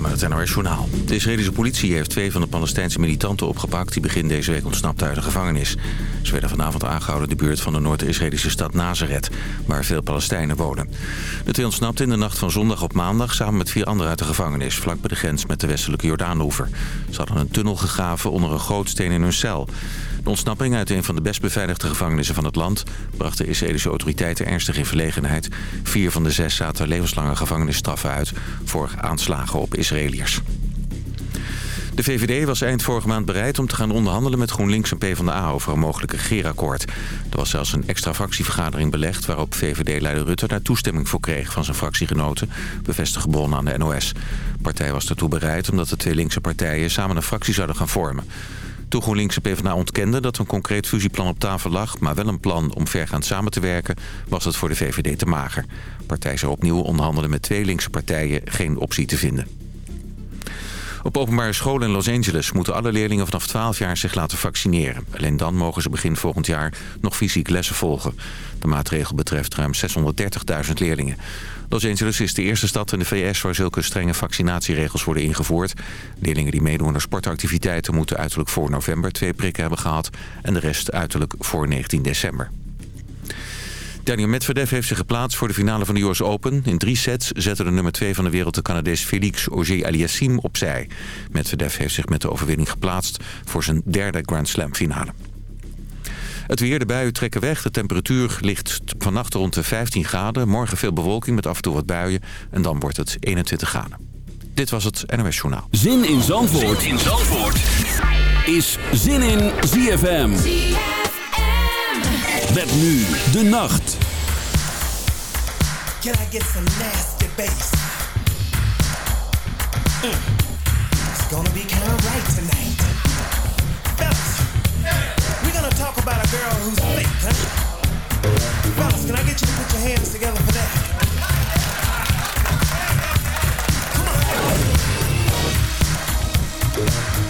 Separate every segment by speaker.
Speaker 1: Met het. De Israëlische politie heeft twee van de Palestijnse militanten opgepakt... die begin deze week ontsnapten uit de gevangenis. Ze werden vanavond aangehouden in de buurt van de Noord-Israëlische stad Nazareth... waar veel Palestijnen wonen. De twee ontsnapten in de nacht van zondag op maandag... samen met vier anderen uit de gevangenis... vlak bij de grens met de westelijke Jordaanoever. Ze hadden een tunnel gegraven onder een groot steen in hun cel... De ontsnapping uit een van de best beveiligde gevangenissen van het land... bracht de Israëlische autoriteiten ernstig in verlegenheid. Vier van de zes zaten levenslange gevangenisstraffen uit... voor aanslagen op Israëliërs. De VVD was eind vorige maand bereid om te gaan onderhandelen met GroenLinks en PvdA over een mogelijke regeerakkoord. Er was zelfs een extra fractievergadering belegd waarop VVD-leider Rutte daar toestemming voor kreeg van zijn fractiegenoten, bevestigen bronnen aan de NOS. De partij was daartoe bereid omdat de twee linkse partijen samen een fractie zouden gaan vormen. Toen GroenLinks en PvdA ontkende dat een concreet fusieplan op tafel lag... maar wel een plan om vergaand samen te werken, was het voor de VVD te mager. De partij zou opnieuw onderhandelen met twee linkse partijen geen optie te vinden. Op openbare scholen in Los Angeles moeten alle leerlingen vanaf 12 jaar zich laten vaccineren. Alleen dan mogen ze begin volgend jaar nog fysiek lessen volgen. De maatregel betreft ruim 630.000 leerlingen. Los Angeles is de eerste stad in de VS waar zulke strenge vaccinatieregels worden ingevoerd. Leerlingen die meedoen aan sportactiviteiten moeten uiterlijk voor november twee prikken hebben gehad... en de rest uiterlijk voor 19 december. Daniel Medvedev heeft zich geplaatst voor de finale van de US Open. In drie sets zette de nummer 2 van de wereld de Canadees Felix Auger-Aliassime opzij. Medvedev heeft zich met de overwinning geplaatst voor zijn derde Grand Slam finale. Het weer, de buien trekken weg. De temperatuur ligt vannacht rond de 15 graden. Morgen veel bewolking met af en toe wat buien. En dan wordt het 21 graden. Dit was het NOS Journaal.
Speaker 2: Zin in Zandvoort, zin in Zandvoort. is Zin in ZFM. Met nu de nacht. Can I get some nasty bass? Mm. It's gonna be kind of right tonight. Fellas, we're gonna talk about a girl who's fake, huh? Fellas, can I get you to put your hands together for that? Come on.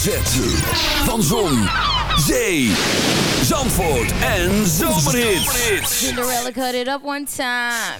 Speaker 3: Hoofdletter Van Zon, Zee, Zandvoort en Zomerhits.
Speaker 4: Cinderella cut it up one time.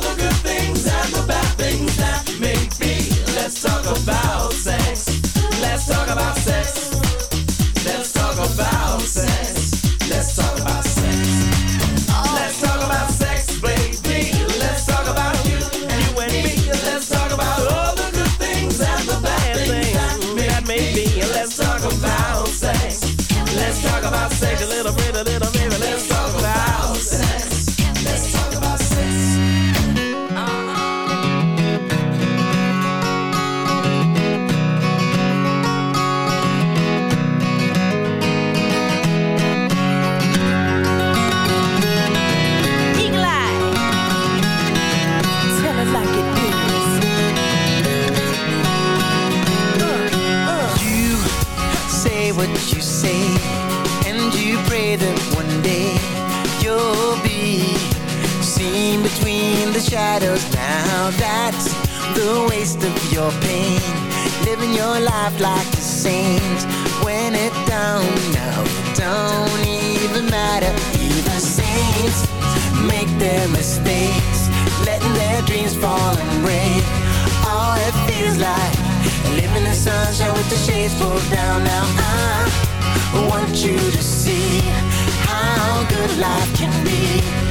Speaker 5: between the shadows. Now that's the waste of your pain, living your life like a saint. When it don't, it don't even matter. Even saints make their mistakes, letting their dreams fall and break. All it feels like living in sunshine with the shades pulled down. Now I want you to see how good life can be.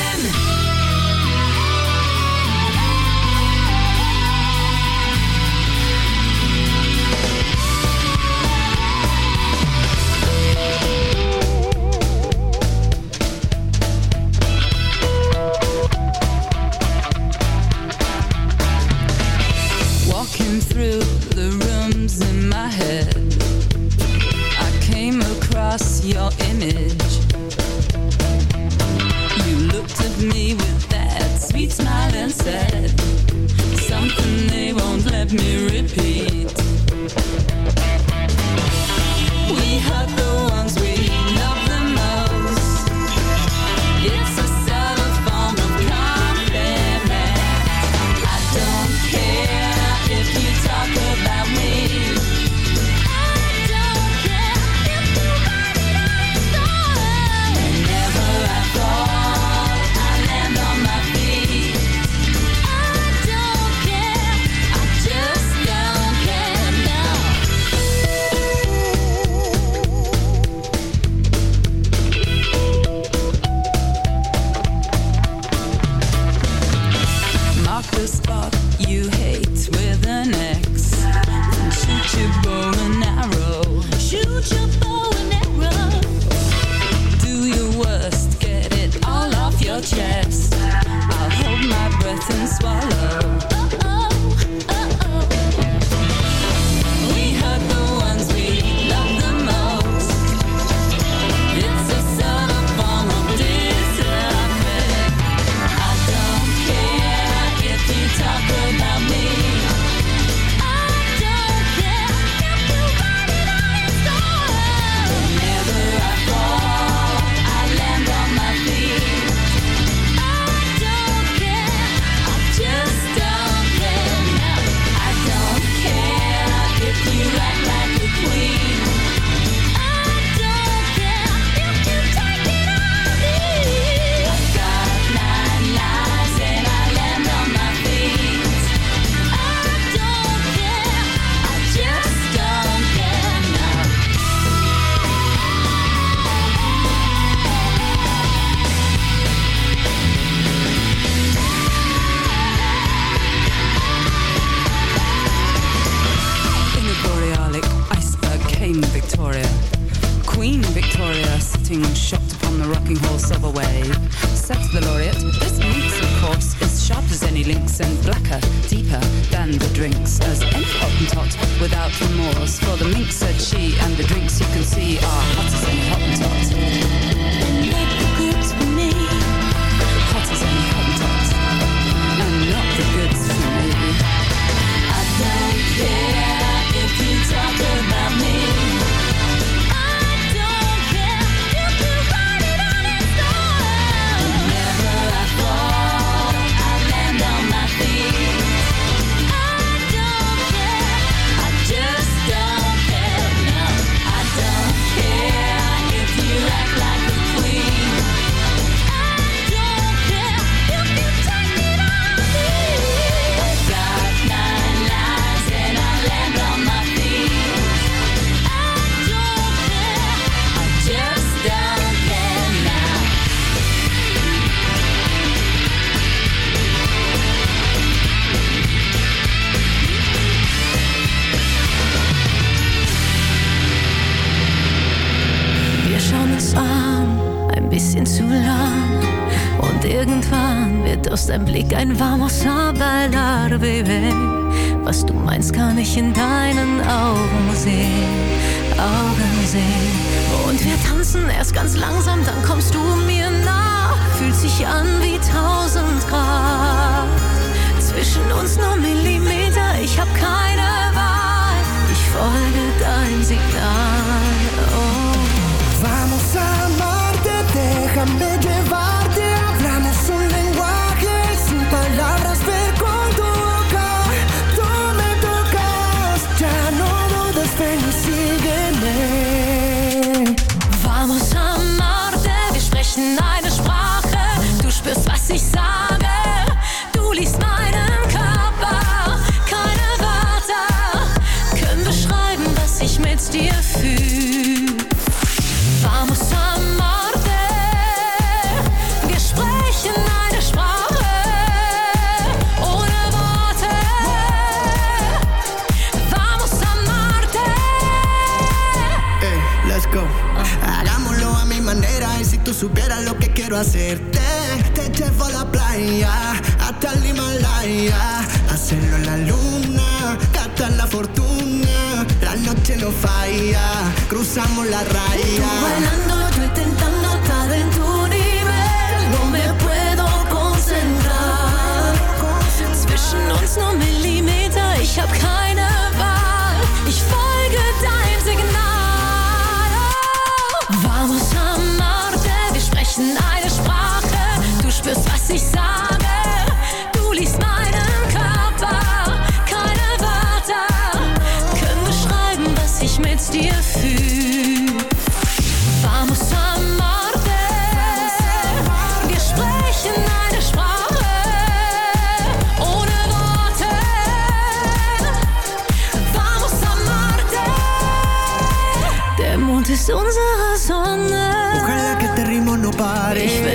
Speaker 6: and blacker.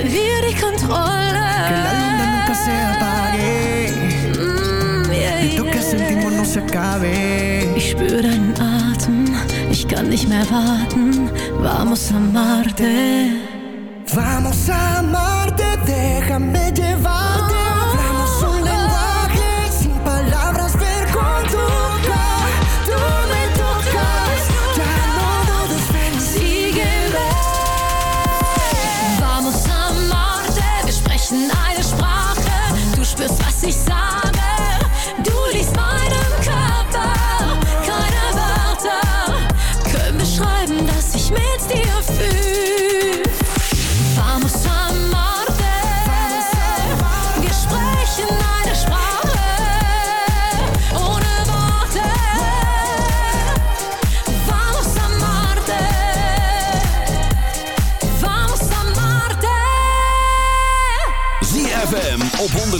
Speaker 7: wir die Kontrolle.
Speaker 8: Que la luna nunca se apague.
Speaker 7: Mm, yeah,
Speaker 8: yeah. Du
Speaker 7: que
Speaker 8: sentimos no se acabe.
Speaker 7: Ich spür deinen Atem, ich kann nicht mehr warten. Vamos a Marte.
Speaker 8: Vamos a Marte, déjame
Speaker 3: llevar.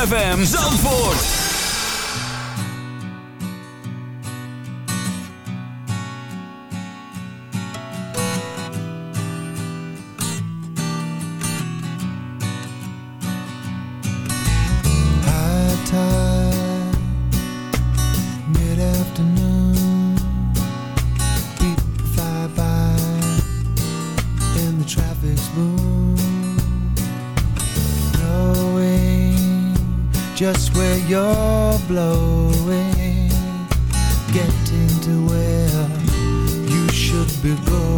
Speaker 9: ZFM Zandvoort.
Speaker 10: begun.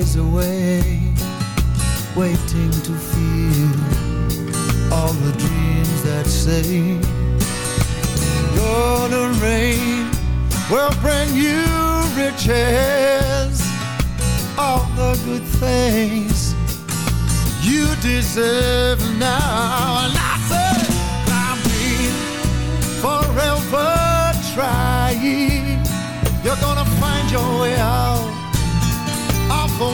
Speaker 10: away, waiting to feel all the dreams that say, Gonna rain will bring you riches, all the good things you deserve now. And I said, "I'll be forever trying, you're gonna find your way out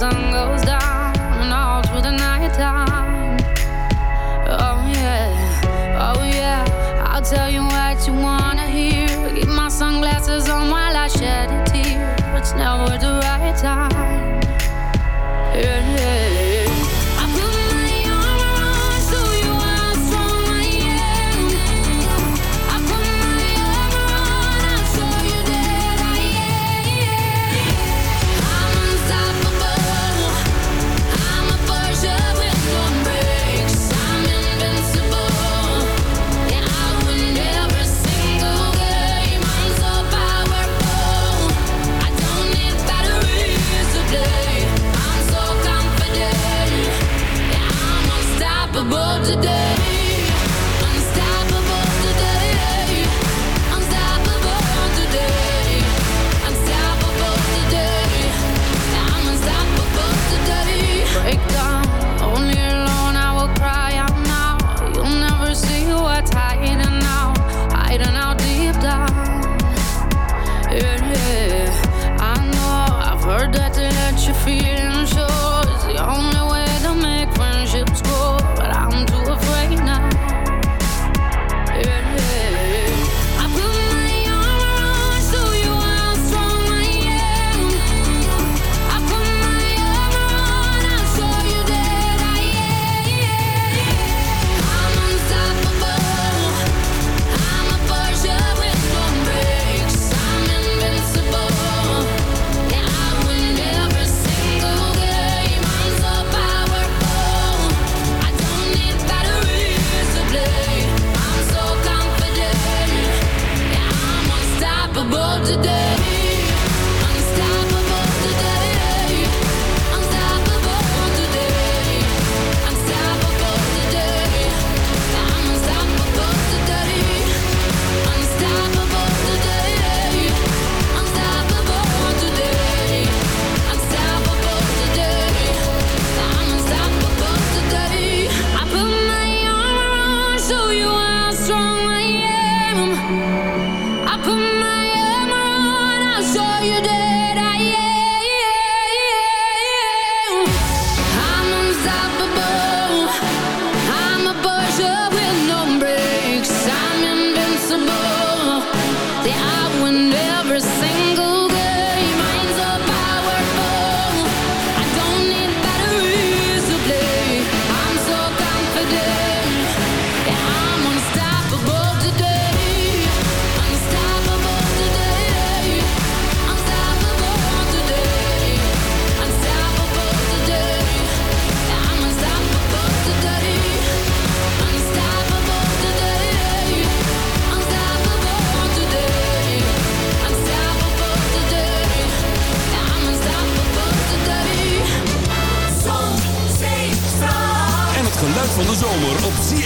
Speaker 11: sun goes but today every single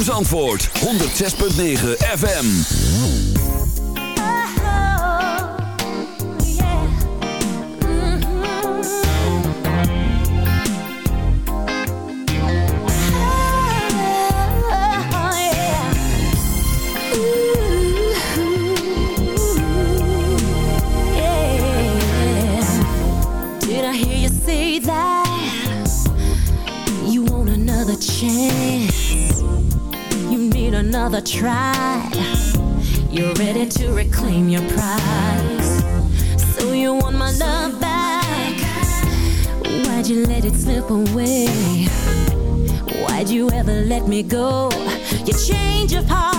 Speaker 3: ZFM 106.9 FM.
Speaker 7: You go. You change your heart.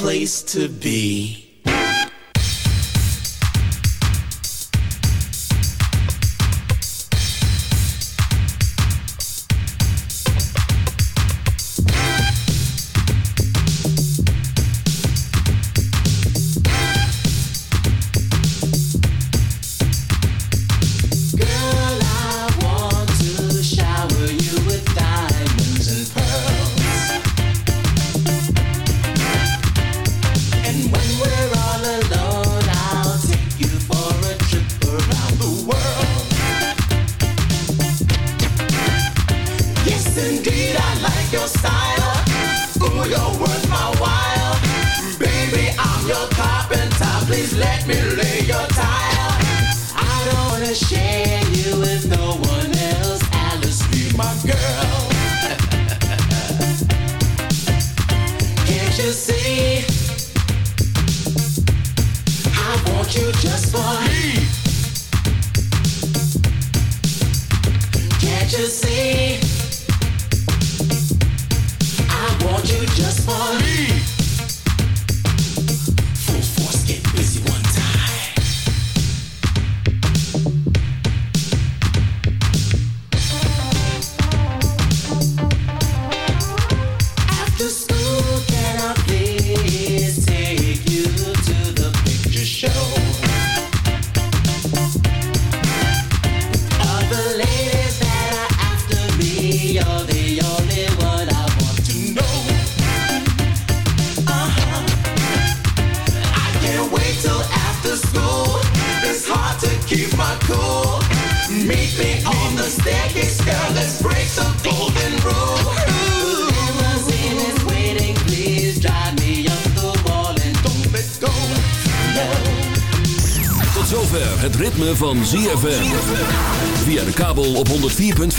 Speaker 12: place.